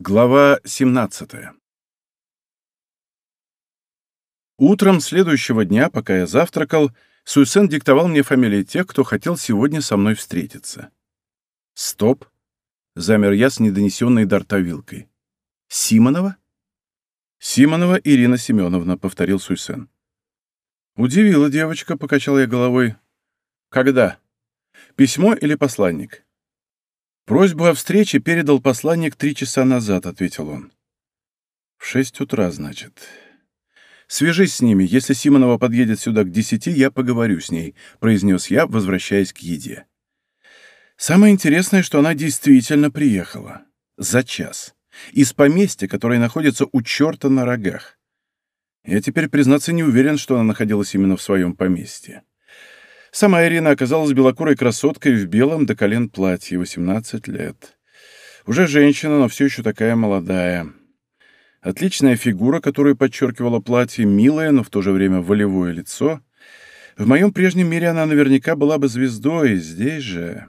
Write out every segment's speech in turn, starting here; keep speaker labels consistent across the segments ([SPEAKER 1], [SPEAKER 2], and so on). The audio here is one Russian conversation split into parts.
[SPEAKER 1] Глава 17 Утром следующего дня, пока я завтракал, Суйсен диктовал мне фамилии тех, кто хотел сегодня со мной встретиться. «Стоп!» — замер я с недонесенной до рта вилкой. «Симонова?» «Симонова Ирина Семеновна», — повторил Суйсен. «Удивила девочка», — покачал я головой. «Когда? Письмо или посланник?» «Просьбу о встрече передал посланник три часа назад», — ответил он. «В шесть утра, значит. Свяжись с ними. Если Симонова подъедет сюда к десяти, я поговорю с ней», — произнес я, возвращаясь к еде. Самое интересное, что она действительно приехала. За час. Из поместья, которое находится у черта на рогах. Я теперь, признаться, не уверен, что она находилась именно в своем поместье. Сама Ирина оказалась белокурой красоткой в белом до колен платье, 18 лет. Уже женщина, но все еще такая молодая. Отличная фигура, которую подчеркивала платье, милое, но в то же время волевое лицо. В моем прежнем мире она наверняка была бы звездой, здесь же...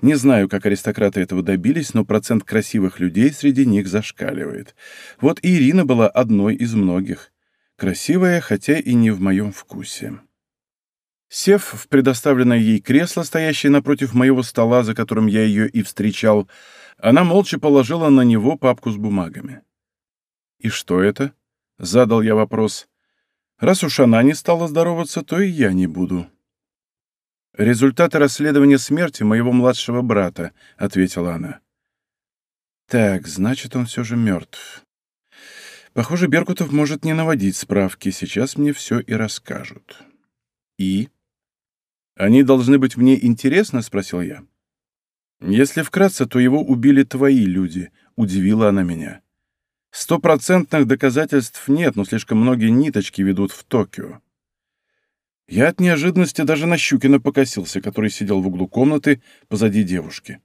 [SPEAKER 1] Не знаю, как аристократы этого добились, но процент красивых людей среди них зашкаливает. Вот и Ирина была одной из многих. Красивая, хотя и не в моем вкусе. Сев в предоставленное ей кресло, стоящее напротив моего стола, за которым я ее и встречал, она молча положила на него папку с бумагами. «И что это?» — задал я вопрос. «Раз уж она не стала здороваться, то и я не буду». «Результаты расследования смерти моего младшего брата», — ответила она. «Так, значит, он все же мертв. Похоже, Беркутов может не наводить справки. Сейчас мне все и расскажут». «И?» «Они должны быть мне интересны?» — спросил я. «Если вкратце, то его убили твои люди», — удивила она меня. «Стопроцентных доказательств нет, но слишком многие ниточки ведут в Токио». Я от неожиданности даже на Щукина покосился, который сидел в углу комнаты позади девушки.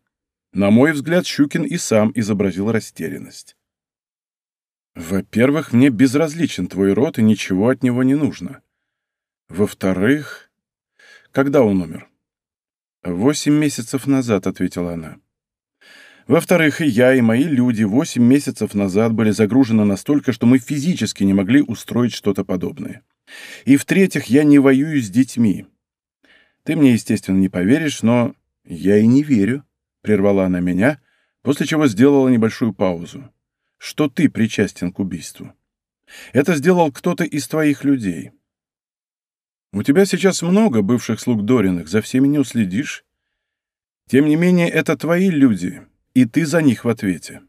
[SPEAKER 1] На мой взгляд, Щукин и сам изобразил растерянность. «Во-первых, мне безразличен твой род, и ничего от него не нужно. Во-вторых, когда он умер? Восемь месяцев назад, ответила она. Во-вторых, и я, и мои люди восемь месяцев назад были загружены настолько, что мы физически не могли устроить что-то подобное. И в-третьих, я не воюю с детьми. Ты мне, естественно, не поверишь, но я и не верю, прервала она меня, после чего сделала небольшую паузу. Что ты причастен к убийству? Это сделал кто-то из твоих людей. У тебя сейчас много бывших слуг Дориных, за всеми не уследишь. Тем не менее, это твои люди, и ты за них в ответе.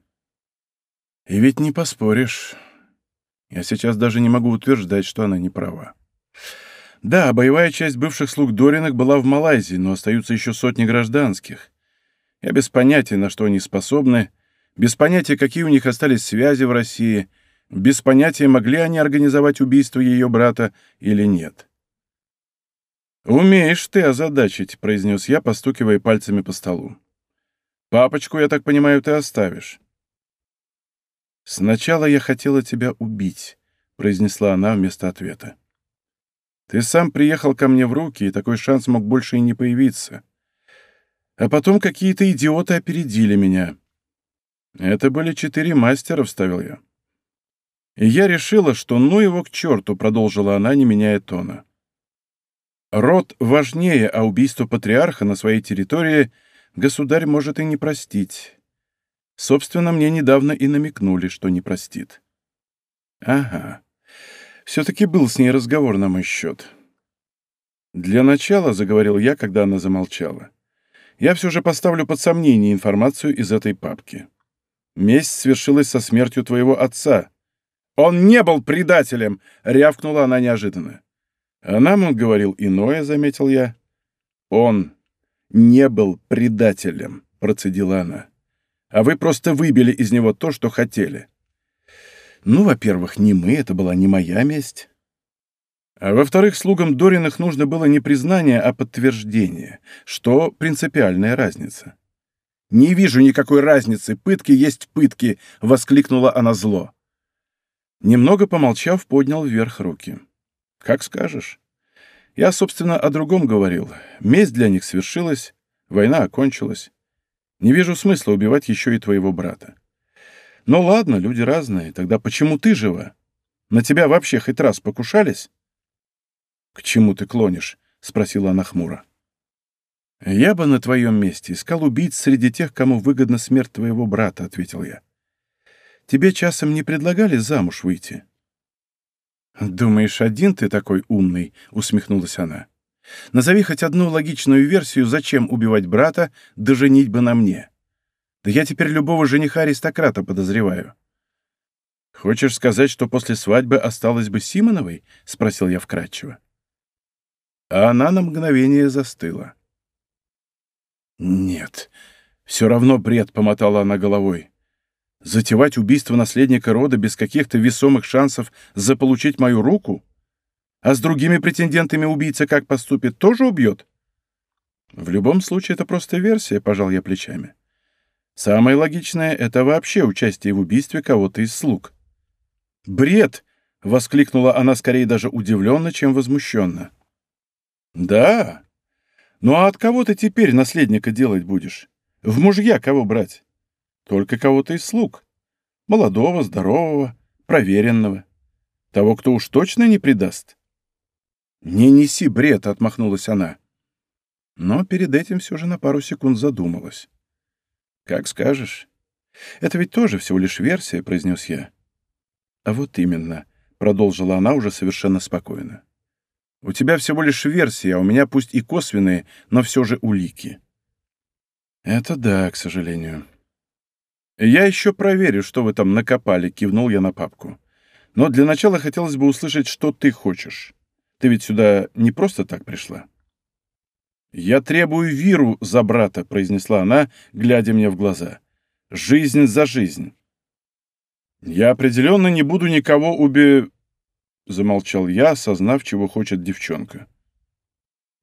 [SPEAKER 1] И ведь не поспоришь. Я сейчас даже не могу утверждать, что она не права. Да, боевая часть бывших слуг Дориных была в Малайзии, но остаются еще сотни гражданских. Я без понятия, на что они способны, без понятия, какие у них остались связи в России, без понятия, могли они организовать убийство ее брата или нет. «Умеешь ты озадачить», — произнес я, постукивая пальцами по столу. «Папочку, я так понимаю, ты оставишь». «Сначала я хотела тебя убить», — произнесла она вместо ответа. «Ты сам приехал ко мне в руки, и такой шанс мог больше и не появиться. А потом какие-то идиоты опередили меня». «Это были четыре мастера», — вставил я. «И я решила, что ну его к черту», — продолжила она, не меняя тона. Род важнее, а убийство патриарха на своей территории государь может и не простить. Собственно, мне недавно и намекнули, что не простит. Ага. Все-таки был с ней разговор на мой счет. Для начала, — заговорил я, когда она замолчала, — я все же поставлю под сомнение информацию из этой папки. Месть свершилась со смертью твоего отца. Он не был предателем! — рявкнула она неожиданно. А нам он говорил иное, заметил я. Он не был предателем, процедила она. А вы просто выбили из него то, что хотели. Ну, во-первых, не мы, это была не моя месть. А во-вторых, слугам Дориных нужно было не признание, а подтверждение, что принципиальная разница. «Не вижу никакой разницы, пытки есть пытки!» — воскликнула она зло. Немного помолчав, поднял вверх руки. Как скажешь. Я, собственно, о другом говорил. Месть для них свершилась, война окончилась. Не вижу смысла убивать еще и твоего брата. Ну ладно, люди разные. Тогда почему ты жива? На тебя вообще хоть раз покушались?» «К чему ты клонишь?» — спросила она хмуро. «Я бы на твоем месте искал убийц среди тех, кому выгодна смерть твоего брата», — ответил я. «Тебе часом не предлагали замуж выйти?» «Думаешь, один ты такой умный?» — усмехнулась она. «Назови хоть одну логичную версию, зачем убивать брата, да женить бы на мне. Да я теперь любого жениха-аристократа подозреваю». «Хочешь сказать, что после свадьбы осталась бы Симоновой?» — спросил я вкратчиво. А она на мгновение застыла. «Нет, все равно бред», — помотала она головой. «Затевать убийство наследника рода без каких-то весомых шансов заполучить мою руку? А с другими претендентами убийца как поступит, тоже убьет?» «В любом случае, это просто версия», — пожал я плечами. «Самое логичное — это вообще участие в убийстве кого-то из слуг». «Бред!» — воскликнула она скорее даже удивленно, чем возмущенно. «Да, ну а от кого ты теперь наследника делать будешь? В мужья кого брать? Только кого-то из слуг. Молодого, здорового, проверенного. Того, кто уж точно не предаст. «Не неси бред», — отмахнулась она. Но перед этим все же на пару секунд задумалась. «Как скажешь. Это ведь тоже всего лишь версия», — произнес я. «А вот именно», — продолжила она уже совершенно спокойно. У тебя всего лишь версии, а у меня пусть и косвенные, но все же улики. Это да, к сожалению. Я еще проверю, что вы там накопали, кивнул я на папку. Но для начала хотелось бы услышать, что ты хочешь. Ты ведь сюда не просто так пришла. «Я требую виру за брата», — произнесла она, глядя мне в глаза. «Жизнь за жизнь». «Я определенно не буду никого уби...» — замолчал я, осознав, чего хочет девчонка.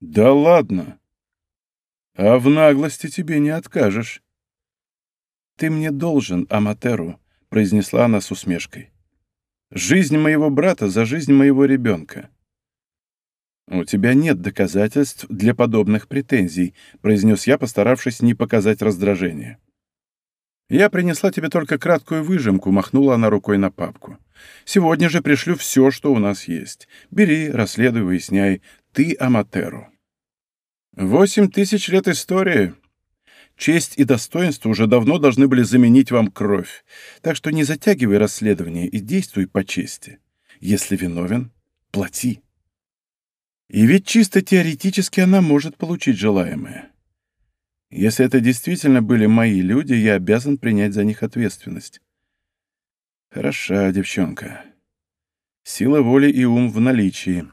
[SPEAKER 1] «Да ладно! А в наглости тебе не откажешь». «Ты мне должен, Аматеру», — произнесла она с усмешкой. «Жизнь моего брата за жизнь моего ребенка». «У тебя нет доказательств для подобных претензий», — произнес я, постаравшись не показать раздражения. «Я принесла тебе только краткую выжимку», — махнула она рукой на папку. «Сегодня же пришлю все, что у нас есть. Бери, расследуй, выясняй. Ты Аматеру». «Восемь тысяч лет истории. Честь и достоинство уже давно должны были заменить вам кровь. Так что не затягивай расследование и действуй по чести. Если виновен, плати». И ведь чисто теоретически она может получить желаемое. Если это действительно были мои люди, я обязан принять за них ответственность. Хороша девчонка. Сила воли и ум в наличии.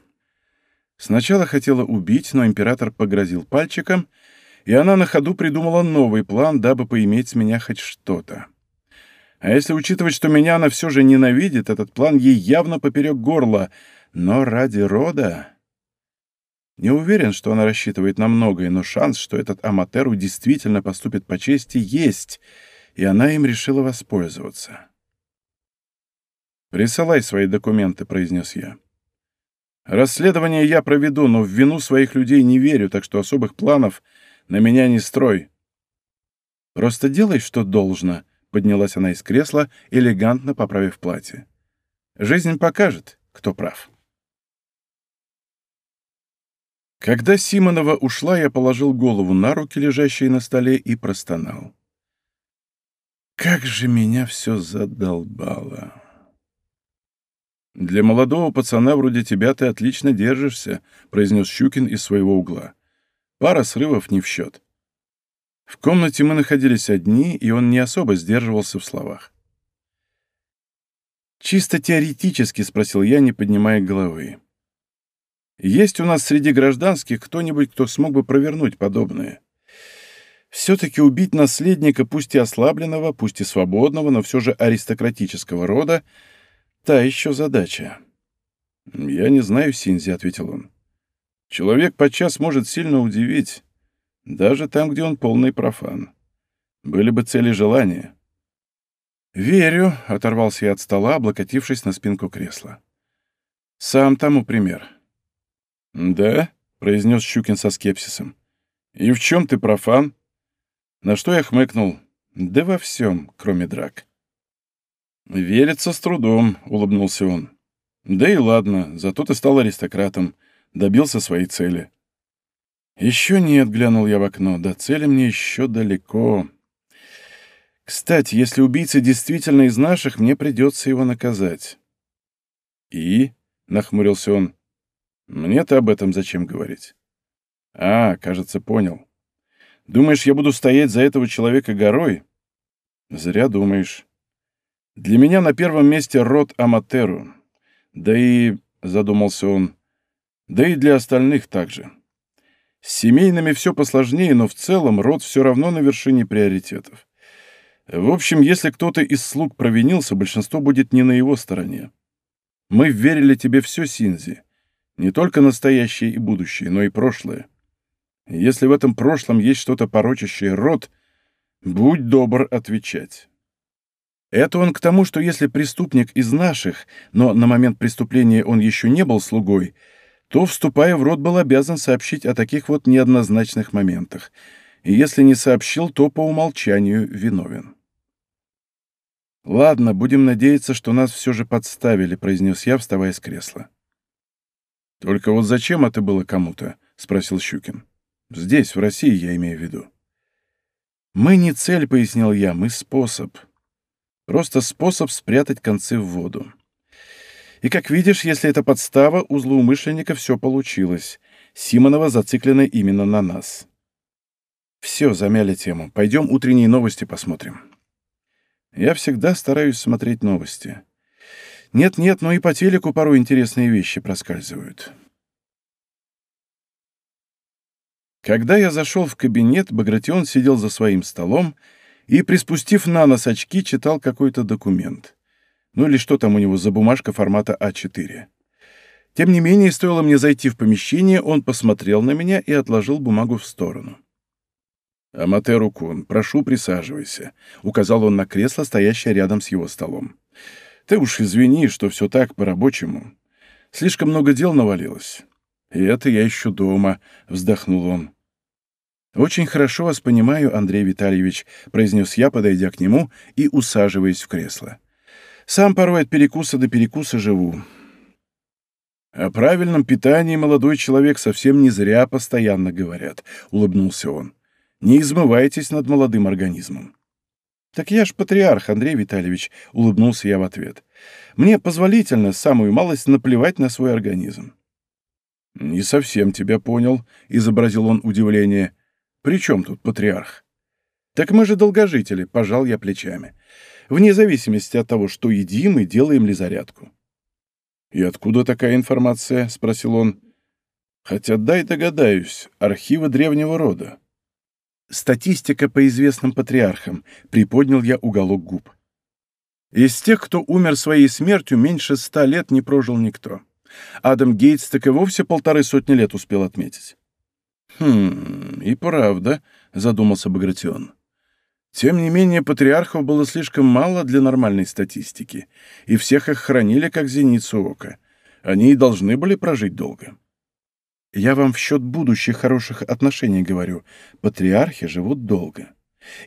[SPEAKER 1] Сначала хотела убить, но император погрозил пальчиком, и она на ходу придумала новый план, дабы поиметь с меня хоть что-то. А если учитывать, что меня она все же ненавидит, этот план ей явно поперек горла, но ради рода... Не уверен, что она рассчитывает на многое, но шанс, что этот Аматеру действительно поступит по чести, есть, и она им решила воспользоваться. «Присылай свои документы», — произнес я. «Расследование я проведу, но в вину своих людей не верю, так что особых планов на меня не строй». «Просто делай, что должно», — поднялась она из кресла, элегантно поправив платье. «Жизнь покажет, кто прав». Когда Симонова ушла, я положил голову на руки, лежащие на столе, и простонал. Как же меня все задолбало. «Для молодого пацана вроде тебя ты отлично держишься», — произнес Щукин из своего угла. «Пара срывов не в счет». В комнате мы находились одни, и он не особо сдерживался в словах. «Чисто теоретически», — спросил я, не поднимая головы. Есть у нас среди гражданских кто-нибудь, кто смог бы провернуть подобное? Все-таки убить наследника, пусть и ослабленного, пусть и свободного, но все же аристократического рода, та еще задача. «Я не знаю, Синзи», — ответил он. «Человек подчас может сильно удивить, даже там, где он полный профан. Были бы цели желания». «Верю», — оторвался я от стола, облокотившись на спинку кресла. «Сам тому пример». «Да?» — произнес Щукин со скепсисом. «И в чем ты профан?» На что я хмыкнул. «Да во всем, кроме драк». «Верится с трудом», — улыбнулся он. «Да и ладно, зато ты стал аристократом, добился своей цели». «Еще нет», — глянул я в окно, — «до цели мне еще далеко». «Кстати, если убийца действительно из наших, мне придется его наказать». «И?» — нахмурился он. «Мне-то об этом зачем говорить?» «А, кажется, понял. Думаешь, я буду стоять за этого человека горой?» «Зря думаешь. Для меня на первом месте род Аматеру. Да и, — задумался он, — да и для остальных также. С семейными все посложнее, но в целом род все равно на вершине приоритетов. В общем, если кто-то из слуг провинился, большинство будет не на его стороне. Мы верили тебе все, Синзи. Не только настоящее и будущее, но и прошлое. Если в этом прошлом есть что-то порочащее род, будь добр отвечать. Это он к тому, что если преступник из наших, но на момент преступления он еще не был слугой, то, вступая в род, был обязан сообщить о таких вот неоднозначных моментах. И если не сообщил, то по умолчанию виновен. «Ладно, будем надеяться, что нас все же подставили», — произнес я, вставая с кресла. «Только вот зачем это было кому-то?» — спросил Щукин. «Здесь, в России, я имею в виду». «Мы не цель», — пояснил я, — «мы способ. Просто способ спрятать концы в воду. И, как видишь, если это подстава, у злоумышленника все получилось. Симонова зациклена именно на нас». «Все, замяли тему. Пойдем утренние новости посмотрим». Я всегда стараюсь смотреть новости. Нет-нет, но и по телеку порой интересные вещи проскальзывают. Когда я зашел в кабинет, Багратион сидел за своим столом и, приспустив на нос очки, читал какой-то документ. Ну или что там у него за бумажка формата А4. Тем не менее, стоило мне зайти в помещение, он посмотрел на меня и отложил бумагу в сторону. «Аматеру Кун, прошу, присаживайся», — указал он на кресло, стоящее рядом с его столом. «Ты уж извини, что все так по-рабочему. Слишком много дел навалилось». «И это я еще дома», — вздохнул он. «Очень хорошо вас понимаю, Андрей Витальевич», — произнес я, подойдя к нему и усаживаясь в кресло. «Сам порой от перекуса до перекуса живу». «О правильном питании молодой человек совсем не зря постоянно говорят», — улыбнулся он. Не измывайтесь над молодым организмом. «Так я ж патриарх, Андрей Витальевич», — улыбнулся я в ответ. «Мне позволительно самую малость наплевать на свой организм». «Не совсем тебя понял», — изобразил он удивление. «При чем тут патриарх?» «Так мы же долгожители», — пожал я плечами. «Вне зависимости от того, что едим и делаем ли зарядку». «И откуда такая информация?» — спросил он. «Хотя дай догадаюсь, архивы древнего рода». Статистика по известным патриархам. Приподнял я уголок губ. Из тех, кто умер своей смертью, меньше ста лет не прожил никто. Адам Гейтс так и вовсе полторы сотни лет успел отметить. «Хм, и правда», — задумался Багратион. «Тем не менее, патриархов было слишком мало для нормальной статистики, и всех их хранили как зеницу ока. Они и должны были прожить долго». Я вам в счет будущих хороших отношений говорю. Патриархи живут долго.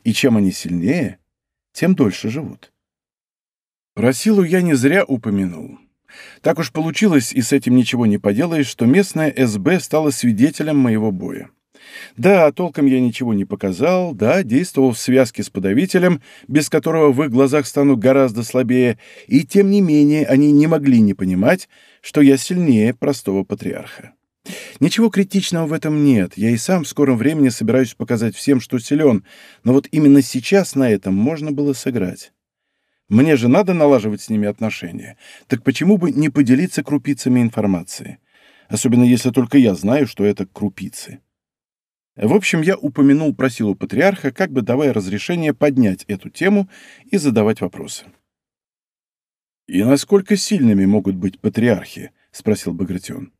[SPEAKER 1] И чем они сильнее, тем дольше живут. Про силу я не зря упомянул. Так уж получилось, и с этим ничего не поделаешь, что местная СБ стала свидетелем моего боя. Да, толком я ничего не показал, да, действовал в связке с подавителем, без которого в их глазах стану гораздо слабее, и тем не менее они не могли не понимать, что я сильнее простого патриарха. Ничего критичного в этом нет. Я и сам в скором времени собираюсь показать всем, что силен, но вот именно сейчас на этом можно было сыграть. Мне же надо налаживать с ними отношения. Так почему бы не поделиться крупицами информации? Особенно если только я знаю, что это крупицы. В общем, я упомянул про силу патриарха, как бы давая разрешение поднять эту тему и задавать вопросы. «И насколько сильными могут быть патриархи?» — спросил Багратион.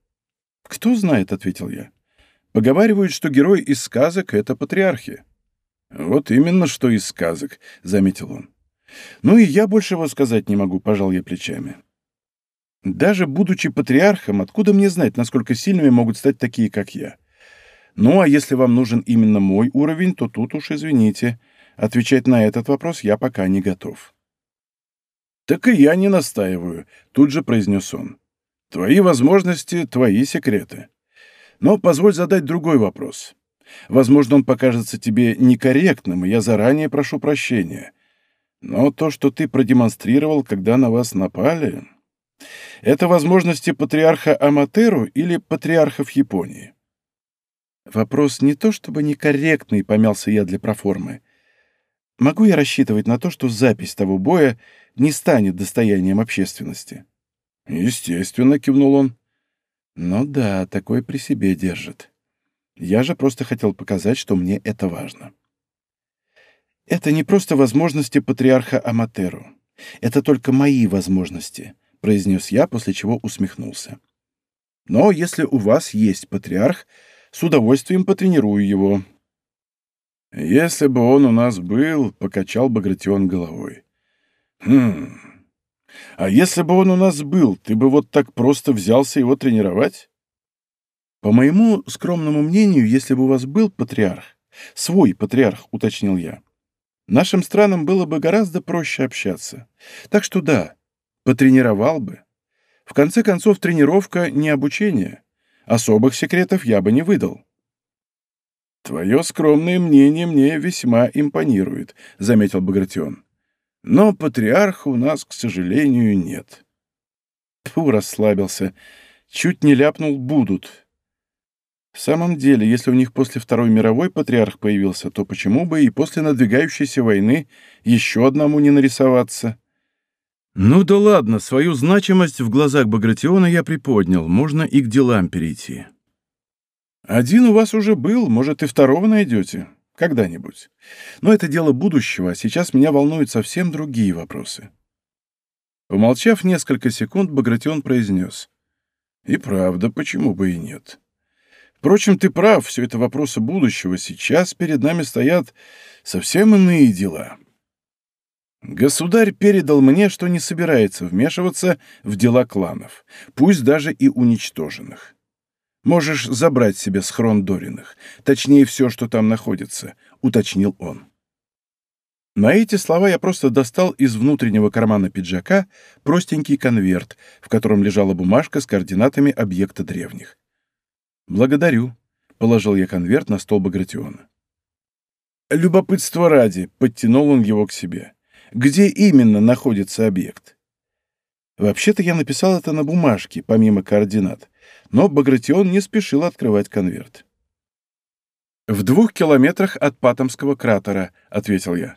[SPEAKER 1] «Кто знает», — ответил я. «Поговаривают, что герой из сказок — это патриархи». «Вот именно, что из сказок», — заметил он. «Ну и я большего сказать не могу», — пожал я плечами. «Даже будучи патриархом, откуда мне знать, насколько сильными могут стать такие, как я? Ну, а если вам нужен именно мой уровень, то тут уж извините. Отвечать на этот вопрос я пока не готов». Так и я не настаиваю, тут же произнес он. Твои возможности — твои секреты. Но позволь задать другой вопрос. Возможно, он покажется тебе некорректным, и я заранее прошу прощения. Но то, что ты продемонстрировал, когда на вас напали, это возможности патриарха Аматеру или патриархов Японии? Вопрос не то чтобы некорректный, помялся я для проформы. Могу я рассчитывать на то, что запись того боя не станет достоянием общественности? Естественно, кивнул он. Ну да, такой при себе держит. Я же просто хотел показать, что мне это важно. Это не просто возможности патриарха Аматеру. Это только мои возможности, произнес я, после чего усмехнулся. Но если у вас есть патриарх, с удовольствием потренирую его. Если бы он у нас был, покачал Багратион головой. Хм. А если бы он у нас был, ты бы вот так просто взялся его тренировать? По моему скромному мнению, если бы у вас был патриарх, свой патриарх, уточнил я, нашим странам было бы гораздо проще общаться. Так что да, потренировал бы. В конце концов, тренировка не обучение. Особых секретов я бы не выдал. «Твое скромное мнение мне весьма импонирует», — заметил Багратион. «Но патриарха у нас, к сожалению, нет». Фу, расслабился. Чуть не ляпнул «будут». В самом деле, если у них после Второй мировой патриарх появился, то почему бы и после надвигающейся войны еще одному не нарисоваться? Ну да ладно, свою значимость в глазах Багратиона я приподнял, можно и к делам перейти. Один у вас уже был, может, и второго найдете. Когда-нибудь. Но это дело будущего, а сейчас меня волнуют совсем другие вопросы. Помолчав несколько секунд, Багратион произнес. И правда, почему бы и нет? Впрочем, ты прав, все это вопросы будущего. Сейчас перед нами стоят совсем иные дела. Государь передал мне, что не собирается вмешиваться в дела кланов, пусть даже и уничтоженных. Можешь забрать себе схрон Дориных, точнее, все, что там находится, — уточнил он. На эти слова я просто достал из внутреннего кармана пиджака простенький конверт, в котором лежала бумажка с координатами объекта древних. «Благодарю», — положил я конверт на стол Багратиона. «Любопытство ради», — подтянул он его к себе. «Где именно находится объект?» Вообще-то я написал это на бумажке, помимо координат, но Багратион не спешил открывать конверт. «В двух километрах от Патомского кратера», — ответил я.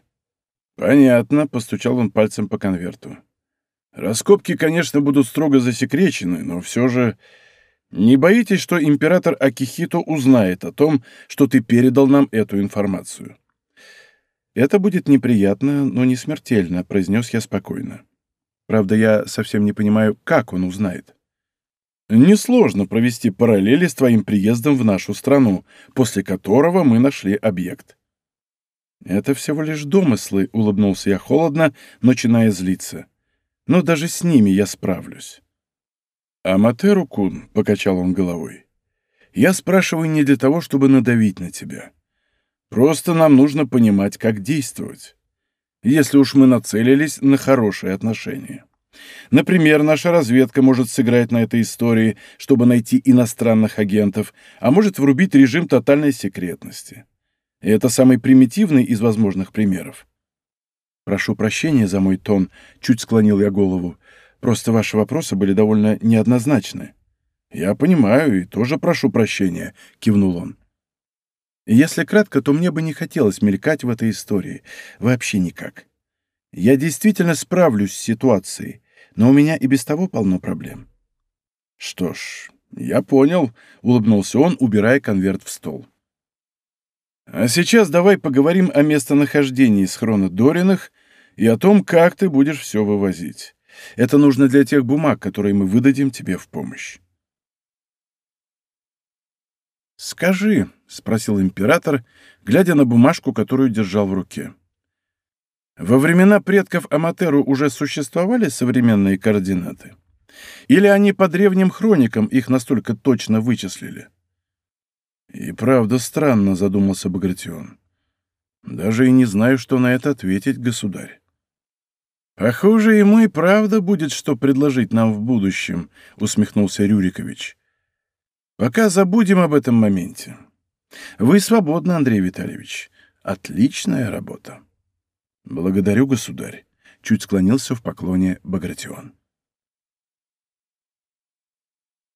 [SPEAKER 1] «Понятно», — постучал он пальцем по конверту. «Раскопки, конечно, будут строго засекречены, но все же не боитесь, что император Акихито узнает о том, что ты передал нам эту информацию?» «Это будет неприятно, но не смертельно», — произнес я спокойно. «Правда, я совсем не понимаю, как он узнает». «Несложно провести параллели с твоим приездом в нашу страну, после которого мы нашли объект». «Это всего лишь домыслы», — улыбнулся я холодно, начиная злиться. «Но даже с ними я справлюсь». «Аматеру-кун», — покачал он головой, — «я спрашиваю не для того, чтобы надавить на тебя. Просто нам нужно понимать, как действовать. Если уж мы нацелились на хорошие отношения. Например, наша разведка может сыграть на этой истории, чтобы найти иностранных агентов, а может врубить режим тотальной секретности. И это самый примитивный из возможных примеров. Прошу прощения за мой тон, чуть склонил я голову. Просто ваши вопросы были довольно неоднозначны». «Я понимаю и тоже прошу прощения», — кивнул он. «Если кратко, то мне бы не хотелось мелькать в этой истории. Вообще никак. Я действительно справлюсь с ситуацией, но у меня и без того полно проблем». «Что ж, я понял», — улыбнулся он, убирая конверт в стол. «А сейчас давай поговорим о местонахождении схрона Дориных и о том, как ты будешь все вывозить. Это нужно для тех бумаг, которые мы выдадим тебе в помощь. «Скажи», — спросил император, глядя на бумажку, которую держал в руке. «Во времена предков Аматеру уже существовали современные координаты? Или они по древним хроникам их настолько точно вычислили?» «И правда странно», — задумался Багратион. «Даже и не знаю, что на это ответить, государь». «Похоже, ему и правда будет что предложить нам в будущем», — усмехнулся Рюрикович. «Пока забудем об этом моменте. Вы свободны, Андрей Витальевич. Отличная работа». «Благодарю, государь», — чуть склонился в поклоне Багратион.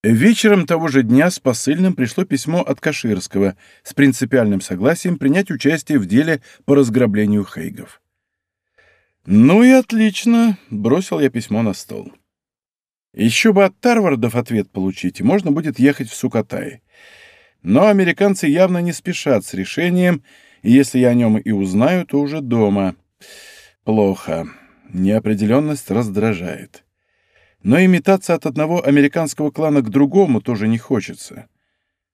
[SPEAKER 1] Вечером того же дня с посыльным пришло письмо от Каширского с принципиальным согласием принять участие в деле по разграблению хейгов. «Ну и отлично», — бросил я письмо на стол. «Еще бы от Тарвардов ответ получить, и можно будет ехать в Сукатай. Но американцы явно не спешат с решением, и если я о нем и узнаю, то уже дома. Плохо. Неопределенность раздражает. Но и метаться от одного американского клана к другому тоже не хочется.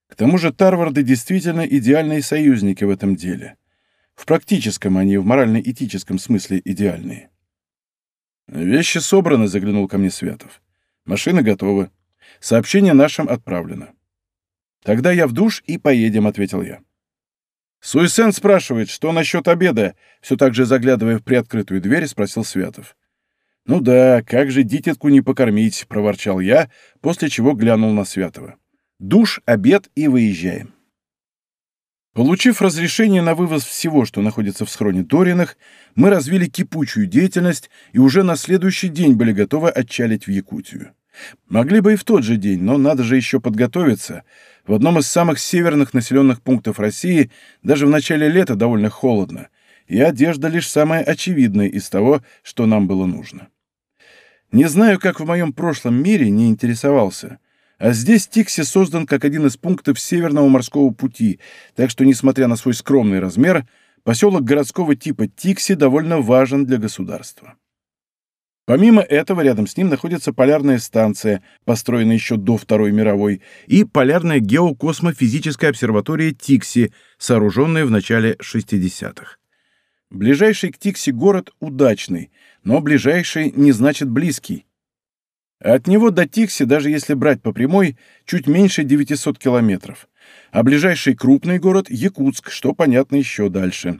[SPEAKER 1] К тому же Тарварды действительно идеальные союзники в этом деле». В практическом, а не в морально-этическом смысле идеальные. «Вещи собраны», — заглянул ко мне Святов. «Машина готова. Сообщение нашим отправлено». «Тогда я в душ и поедем», — ответил я. Суисен спрашивает, что насчет обеда, все так же заглядывая в приоткрытую дверь, спросил Святов. «Ну да, как же дитятку не покормить», — проворчал я, после чего глянул на Святова. «Душ, обед и выезжаем». Получив разрешение на вывоз всего, что находится в схроне Дориных, мы развили кипучую деятельность и уже на следующий день были готовы отчалить в Якутию. Могли бы и в тот же день, но надо же еще подготовиться. В одном из самых северных населенных пунктов России даже в начале лета довольно холодно, и одежда лишь самая очевидная из того, что нам было нужно. Не знаю, как в моем прошлом мире не интересовался, а здесь Тикси создан как один из пунктов Северного морского пути, так что, несмотря на свой скромный размер, поселок городского типа Тикси довольно важен для государства. Помимо этого, рядом с ним находится полярная станция, построенная еще до Второй мировой, и полярная геокосмофизическая обсерватория Тикси, сооруженная в начале 60-х. Ближайший к Тикси город удачный, но ближайший не значит близкий. От него до Тикси, даже если брать по прямой, чуть меньше 900 километров. А ближайший крупный город — Якутск, что понятно еще дальше.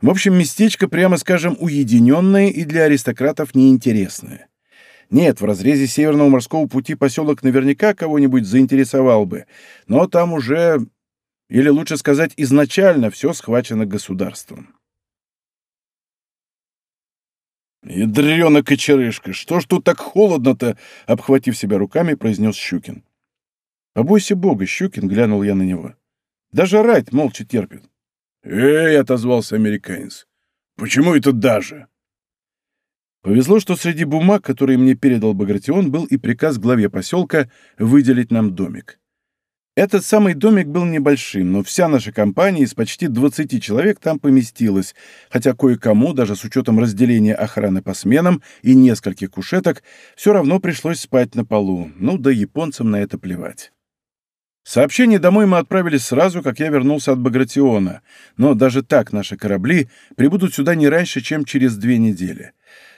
[SPEAKER 1] В общем, местечко, прямо скажем, уединенное и для аристократов неинтересное. Нет, в разрезе Северного морского пути поселок наверняка кого-нибудь заинтересовал бы, но там уже, или лучше сказать, изначально все схвачено государством. «Ядрёна кочерышка, что ж тут так холодно-то?» — обхватив себя руками, произнес Щукин. «Побойся бога, Щукин!» — глянул я на него. «Даже рать молча терпит». «Эй!» — отозвался американец. «Почему это даже?» Повезло, что среди бумаг, которые мне передал Багратион, был и приказ главе поселка выделить нам домик. Этот самый домик был небольшим, но вся наша компания из почти 20 человек там поместилась, хотя кое-кому, даже с учетом разделения охраны по сменам и нескольких кушеток, все равно пришлось спать на полу, ну да японцам на это плевать. Сообщение домой мы отправили сразу, как я вернулся от Багратиона, но даже так наши корабли прибудут сюда не раньше, чем через две недели.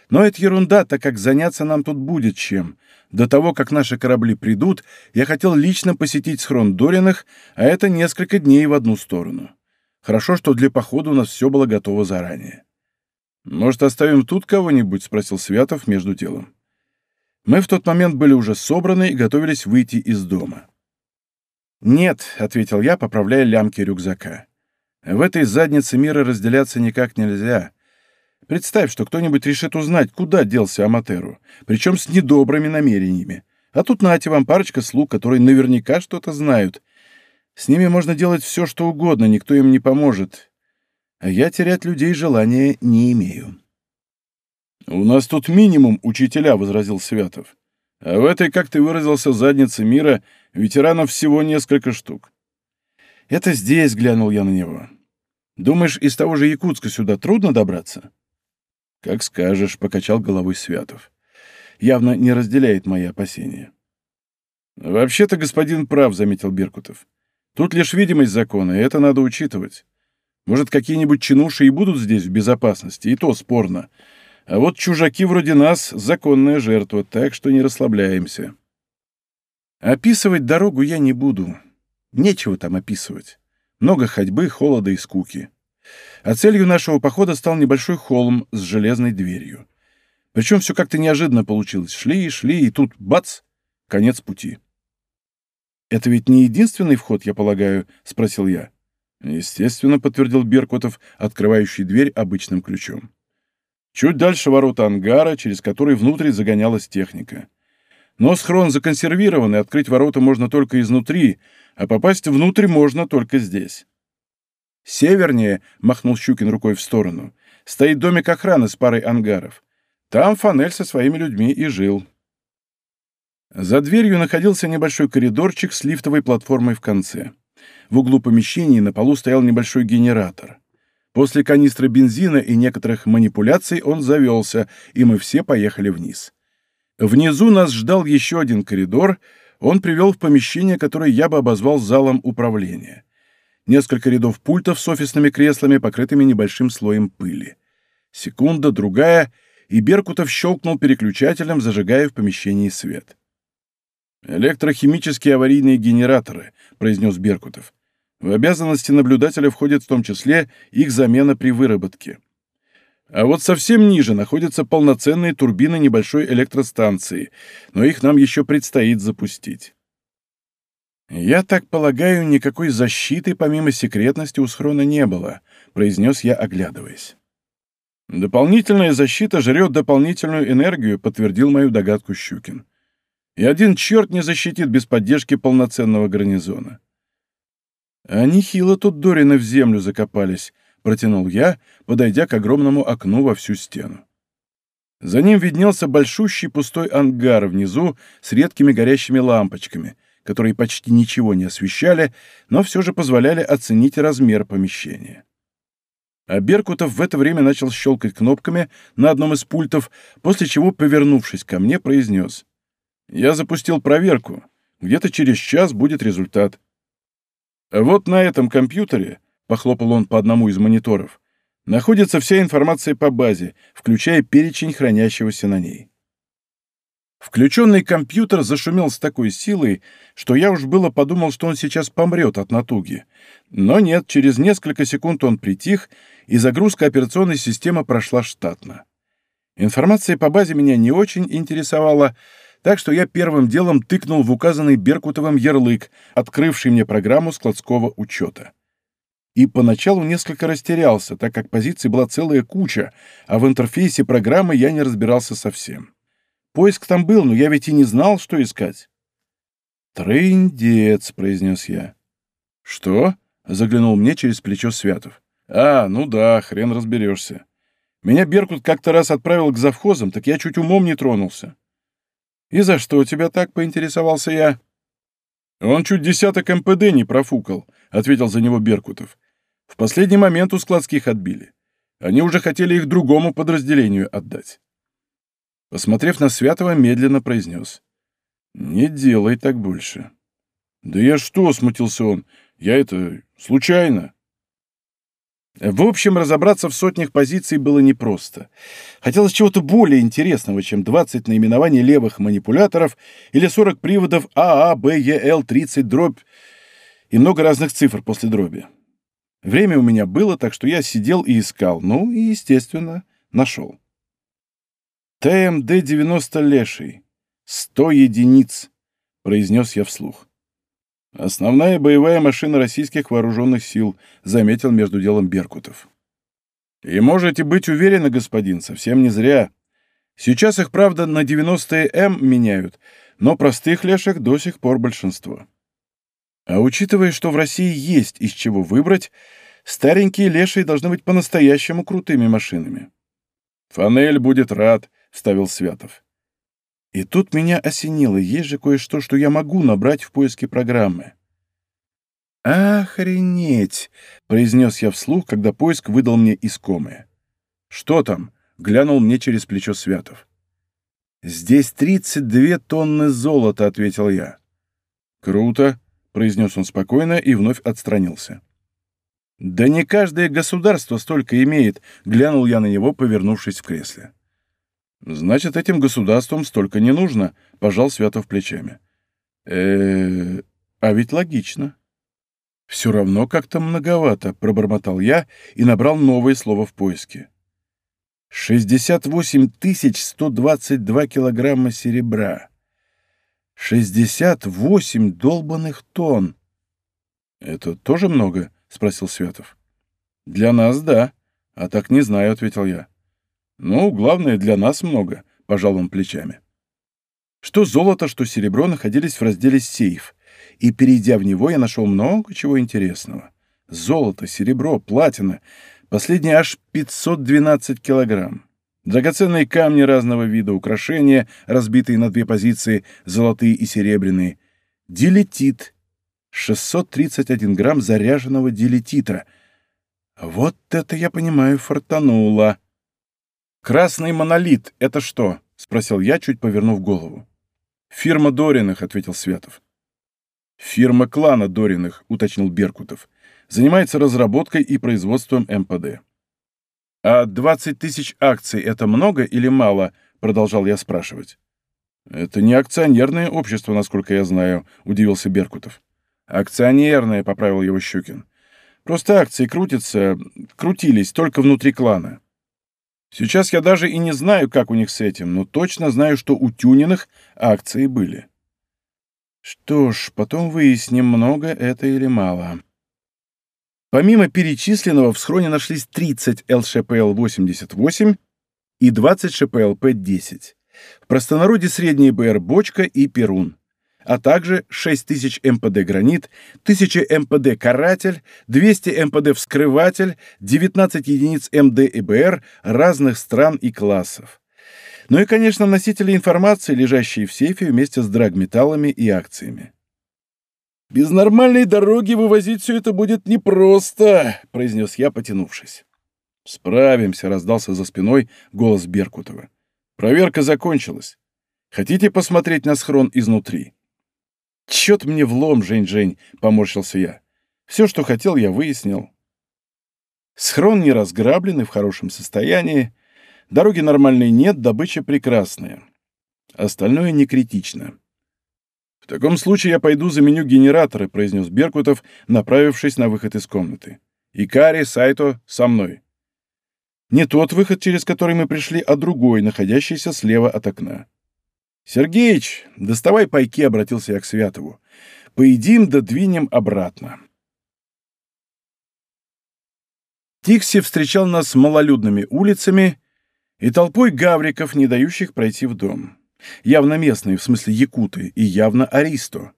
[SPEAKER 1] Но это ерунда, так как заняться нам тут будет чем. До того, как наши корабли придут, я хотел лично посетить схрон Дориных, а это несколько дней в одну сторону. Хорошо, что для похода у нас все было готово заранее. «Может, оставим тут кого-нибудь?» — спросил Святов между делом. Мы в тот момент были уже собраны и готовились выйти из дома. «Нет», — ответил я, поправляя лямки рюкзака. «В этой заднице мира разделяться никак нельзя. Представь, что кто-нибудь решит узнать, куда делся Аматеру, причем с недобрыми намерениями. А тут нате вам парочка слуг, которые наверняка что-то знают. С ними можно делать все, что угодно, никто им не поможет. А я терять людей желания не имею. «У нас тут минимум учителя», — возразил Святов. «А в этой, как ты выразился, заднице мира ветеранов всего несколько штук». «Это здесь», — глянул я на него. «Думаешь, из того же Якутска сюда трудно добраться?» «Как скажешь», — покачал головой Святов. Явно не разделяет мои опасения. «Вообще-то господин прав», — заметил Беркутов. «Тут лишь видимость закона, и это надо учитывать. Может, какие-нибудь чинуши и будут здесь в безопасности, и то спорно. А вот чужаки вроде нас — законная жертва, так что не расслабляемся». Описывать дорогу я не буду. Нечего там описывать. Много ходьбы, холода и скуки а целью нашего похода стал небольшой холм с железной дверью. Причем все как-то неожиданно получилось. Шли, шли, и тут бац! Конец пути. «Это ведь не единственный вход, я полагаю?» — спросил я. «Естественно», — подтвердил Беркутов, открывающий дверь обычным ключом. Чуть дальше ворота ангара, через который внутрь загонялась техника. Но схрон законсервирован, и открыть ворота можно только изнутри, а попасть внутрь можно только здесь. «Севернее», — махнул Щукин рукой в сторону, — «стоит домик охраны с парой ангаров. Там Фанель со своими людьми и жил». За дверью находился небольшой коридорчик с лифтовой платформой в конце. В углу помещения на полу стоял небольшой генератор. После канистры бензина и некоторых манипуляций он завелся, и мы все поехали вниз. Внизу нас ждал еще один коридор, он привел в помещение, которое я бы обозвал залом управления. Несколько рядов пультов с офисными креслами, покрытыми небольшим слоем пыли. Секунда, другая, и Беркутов щелкнул переключателем, зажигая в помещении свет. «Электрохимические аварийные генераторы», — произнес Беркутов. «В обязанности наблюдателя входит в том числе их замена при выработке. А вот совсем ниже находятся полноценные турбины небольшой электростанции, но их нам еще предстоит запустить». «Я так полагаю, никакой защиты помимо секретности у схрона не было», — произнес я, оглядываясь. «Дополнительная защита жрет дополнительную энергию», — подтвердил мою догадку Щукин и один черт не защитит без поддержки полноценного гарнизона. «Они хило тут Дорины в землю закопались», — протянул я, подойдя к огромному окну во всю стену. За ним виднелся большущий пустой ангар внизу с редкими горящими лампочками, которые почти ничего не освещали, но все же позволяли оценить размер помещения. А Беркутов в это время начал щелкать кнопками на одном из пультов, после чего, повернувшись ко мне, произнес — я запустил проверку. Где-то через час будет результат. Вот на этом компьютере, похлопал он по одному из мониторов, находится вся информация по базе, включая перечень хранящегося на ней. Включенный компьютер зашумел с такой силой, что я уж было подумал, что он сейчас помрет от натуги. Но нет, через несколько секунд он притих, и загрузка операционной системы прошла штатно. Информация по базе меня не очень интересовала, так что я первым делом тыкнул в указанный Беркутовым ярлык, открывший мне программу складского учета. И поначалу несколько растерялся, так как позиций была целая куча, а в интерфейсе программы я не разбирался совсем. Поиск там был, но я ведь и не знал, что искать. «Трындец», — произнес я. «Что?» — заглянул мне через плечо Святов. «А, ну да, хрен разберешься. Меня Беркут как-то раз отправил к завхозам, так я чуть умом не тронулся. «И за что тебя так?» — поинтересовался я. «Он чуть десяток МПД не профукал», — ответил за него Беркутов. «В последний момент у складских отбили. Они уже хотели их другому подразделению отдать». Посмотрев на Святого, медленно произнес. «Не делай так больше». «Да я что?» — смутился он. «Я это... случайно». В общем, разобраться в сотнях позиций было непросто. Хотелось чего-то более интересного, чем 20 наименований левых манипуляторов или 40 приводов АА, Б, Е, Л, 30 дробь и много разных цифр после дроби. Время у меня было, так что я сидел и искал. Ну и, естественно, нашел. ТМД-90 леший. 100 единиц, произнес я вслух. Основная боевая машина российских вооруженных сил, заметил между делом Беркутов. И можете быть уверены, господин, совсем не зря. Сейчас их, правда, на 90-е М меняют, но простых лешек до сих пор большинство. А учитывая, что в России есть из чего выбрать, старенькие лешие должны быть по-настоящему крутыми машинами. «Фанель будет рад», — вставил Святов. И тут меня осенило, есть же кое-что, что я могу набрать в поиске программы. «Охренеть!» — произнес я вслух, когда поиск выдал мне искомое. «Что там?» — глянул мне через плечо Святов. «Здесь тридцать две тонны золота», — ответил я. «Круто», — произнес он спокойно и вновь отстранился. «Да не каждое государство столько имеет», — глянул я на него, повернувшись в кресле. «Значит, этим государствам столько не нужно», — пожал Святов плечами. э а ведь логично». «Все равно как-то многовато», — пробормотал я и набрал новое слово в поиске. 68 122 килограмма серебра. 68 долбанных тонн. «Это тоже много?» — спросил Светов. «Для нас — да. А так не знаю», — ответил я. «Ну, главное, для нас много», — пожал он плечами. Что золото, что серебро находились в разделе «Сейф», и, перейдя в него, я нашел много чего интересного. Золото, серебро, платина. Последнее аж 512 килограмм. Драгоценные камни разного вида, украшения, разбитые на две позиции, золотые и серебряные. Дилетит. 631 грамм заряженного дилетита. Вот это, я понимаю, фартануло. «Красный монолит — это что?» — спросил я, чуть повернув голову. «Фирма Дориных», — ответил Светов. «Фирма клана Дориных», — уточнил Беркутов. «Занимается разработкой и производством МПД». «А 20 тысяч акций — это много или мало?» — продолжал я спрашивать. «Это не акционерное общество, насколько я знаю», — удивился Беркутов. «Акционерное», — поправил его Щукин. «Просто акции крутятся, крутились только внутри клана. Сейчас я даже и не знаю, как у них с этим, но точно знаю, что у Тюниных акции были». Что ж, потом выясним, много это или мало. Помимо перечисленного, в схроне нашлись 30 ЛШПЛ-88 и 20 ШПЛП-10. В простонародье средний БР «Бочка» и «Перун», а также 6000 МПД «Гранит», 1000 МПД «Каратель», 200 МПД «Вскрыватель», 19 единиц МД и БР разных стран и классов. Ну и, конечно, носители информации, лежащие в сейфе вместе с драгметаллами и акциями. «Без нормальной дороги вывозить все это будет непросто», — произнес я, потянувшись. «Справимся», — раздался за спиной голос Беркутова. «Проверка закончилась. Хотите посмотреть на схрон изнутри?» «Чет мне влом, Жень-Жень», — поморщился я. «Все, что хотел, я выяснил». Схрон не разграблен и в хорошем состоянии, Дороги нормальной нет, добыча прекрасная. Остальное не критично. «В таком случае я пойду заменю генераторы», — произнес Беркутов, направившись на выход из комнаты. «Икари, Сайто, со мной». Не тот выход, через который мы пришли, а другой, находящийся слева от окна. «Сергеич, доставай пайки», — обратился я к Святову. «Поедим да двинем обратно». Тикси встречал нас малолюдными улицами и толпой гавриков, не дающих пройти в дом. Явно местные, в смысле якуты, и явно аристо.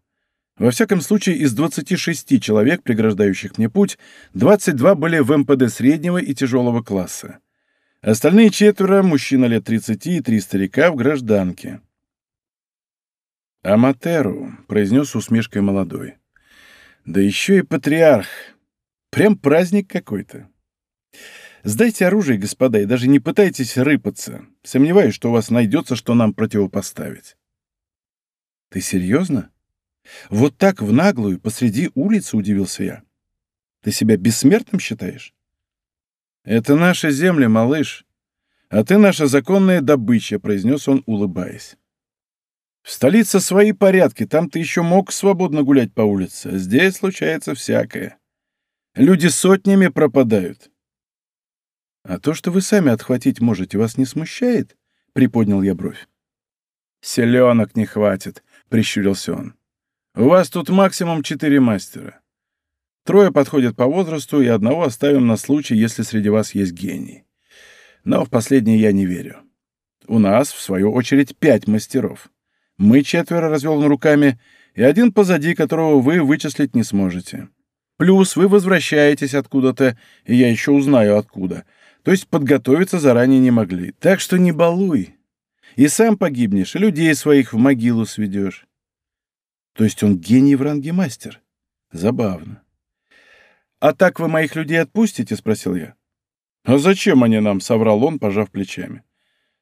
[SPEAKER 1] Во всяком случае, из 26 человек, преграждающих мне путь, 22 были в МПД среднего и тяжелого класса. Остальные четверо — мужчина лет 30 и три старика в гражданке. «Аматеру», — произнес усмешкой молодой. «Да еще и патриарх. Прям праздник какой-то». Сдайте оружие, господа, и даже не пытайтесь рыпаться. Сомневаюсь, что у вас найдется, что нам противопоставить. Ты серьезно? Вот так в наглую, посреди улицы, удивился я. Ты себя бессмертным считаешь? Это наша земля, малыш. А ты наша законная добыча, произнес он, улыбаясь. В столице свои порядки, там ты еще мог свободно гулять по улице, а здесь случается всякое. Люди сотнями пропадают. «А то, что вы сами отхватить можете, вас не смущает?» — приподнял я бровь. «Селенок не хватит», — прищурился он. «У вас тут максимум четыре мастера. Трое подходят по возрасту, и одного оставим на случай, если среди вас есть гений. Но в последнее я не верю. У нас, в свою очередь, пять мастеров. Мы четверо, — развел он руками, — и один позади, которого вы вычислить не сможете. Плюс вы возвращаетесь откуда-то, и я еще узнаю откуда — то есть подготовиться заранее не могли. Так что не балуй. И сам погибнешь, и людей своих в могилу сведешь. То есть он гений в ранге мастер. Забавно. «А так вы моих людей отпустите?» — спросил я. «А зачем они нам?» — соврал он, пожав плечами.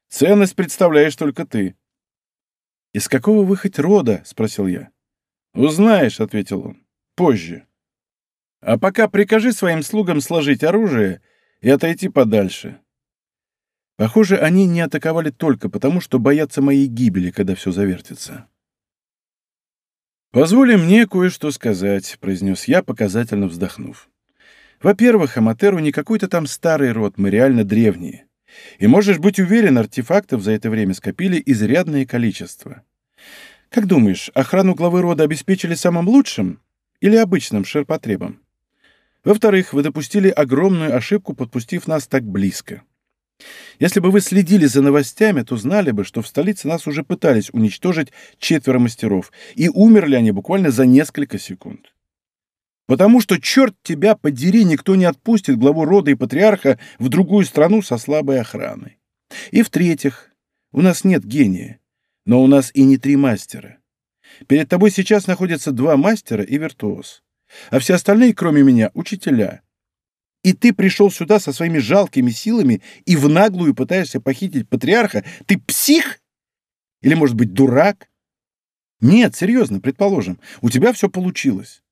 [SPEAKER 1] «Ценность представляешь только ты». «Из какого вы хоть рода?» — спросил я. «Узнаешь», — ответил он. «Позже. А пока прикажи своим слугам сложить оружие и отойти подальше. Похоже, они не атаковали только потому, что боятся моей гибели, когда все завертится. «Позволь мне кое-что сказать», — произнес я, показательно вздохнув. «Во-первых, Аматеру не какой-то там старый род, мы реально древние. И можешь быть уверен, артефактов за это время скопили изрядное количество. Как думаешь, охрану главы рода обеспечили самым лучшим или обычным ширпотребом? Во-вторых, вы допустили огромную ошибку, подпустив нас так близко. Если бы вы следили за новостями, то знали бы, что в столице нас уже пытались уничтожить четверо мастеров, и умерли они буквально за несколько секунд. Потому что, черт тебя подери, никто не отпустит главу рода и патриарха в другую страну со слабой охраной. И в-третьих, у нас нет гения, но у нас и не три мастера. Перед тобой сейчас находятся два мастера и виртуоз, а все остальные, кроме меня, учителя. И ты пришел сюда со своими жалкими силами и в наглую пытаешься похитить патриарха. Ты псих? Или, может быть, дурак? Нет, серьезно, предположим, у тебя все получилось.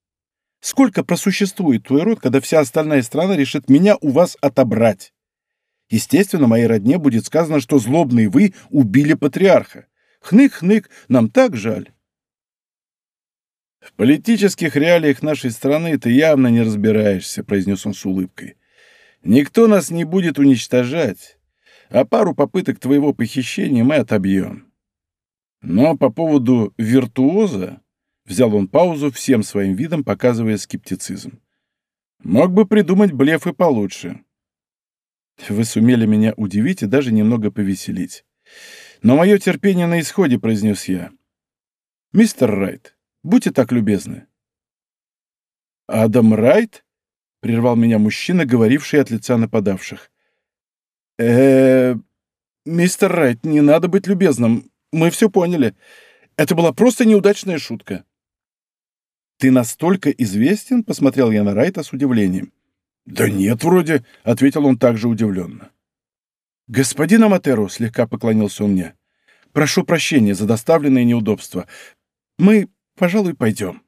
[SPEAKER 1] Сколько просуществует твой род, когда вся остальная страна решит меня у вас отобрать? Естественно, моей родне будет сказано, что злобные вы убили патриарха. Хнык-хнык, нам так жаль.
[SPEAKER 2] В политических реалиях нашей страны ты явно не разбираешься, произнес он с улыбкой. Никто нас не будет уничтожать, а пару попыток твоего похищения мы отобьем. Но по поводу виртуоза Взял он паузу, всем своим видом показывая скептицизм. Мог бы придумать блефы получше.
[SPEAKER 1] Вы сумели меня удивить и даже немного повеселить. Но мое терпение на исходе, произнес я. Мистер Райт, будьте так любезны.
[SPEAKER 2] Адам Райт? Прервал меня мужчина, говоривший от лица нападавших. э, -э мистер Райт, не надо быть любезным. Мы все поняли. Это была просто неудачная шутка.
[SPEAKER 1] «Ты настолько известен?» — посмотрел я на Райта с удивлением.
[SPEAKER 2] «Да нет, вроде», — ответил он также удивленно.
[SPEAKER 1] «Господин Аматеру», — слегка поклонился он мне, — «прошу прощения за доставленные неудобства. Мы, пожалуй, пойдем».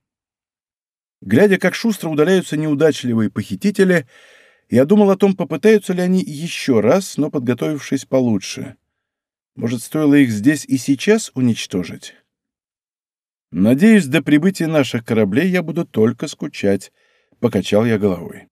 [SPEAKER 1] Глядя, как шустро удаляются неудачливые похитители, я думал о том, попытаются ли они еще раз, но подготовившись получше. Может, стоило их здесь и сейчас уничтожить? Надеюсь, до прибытия наших кораблей я буду только скучать, — покачал я головой.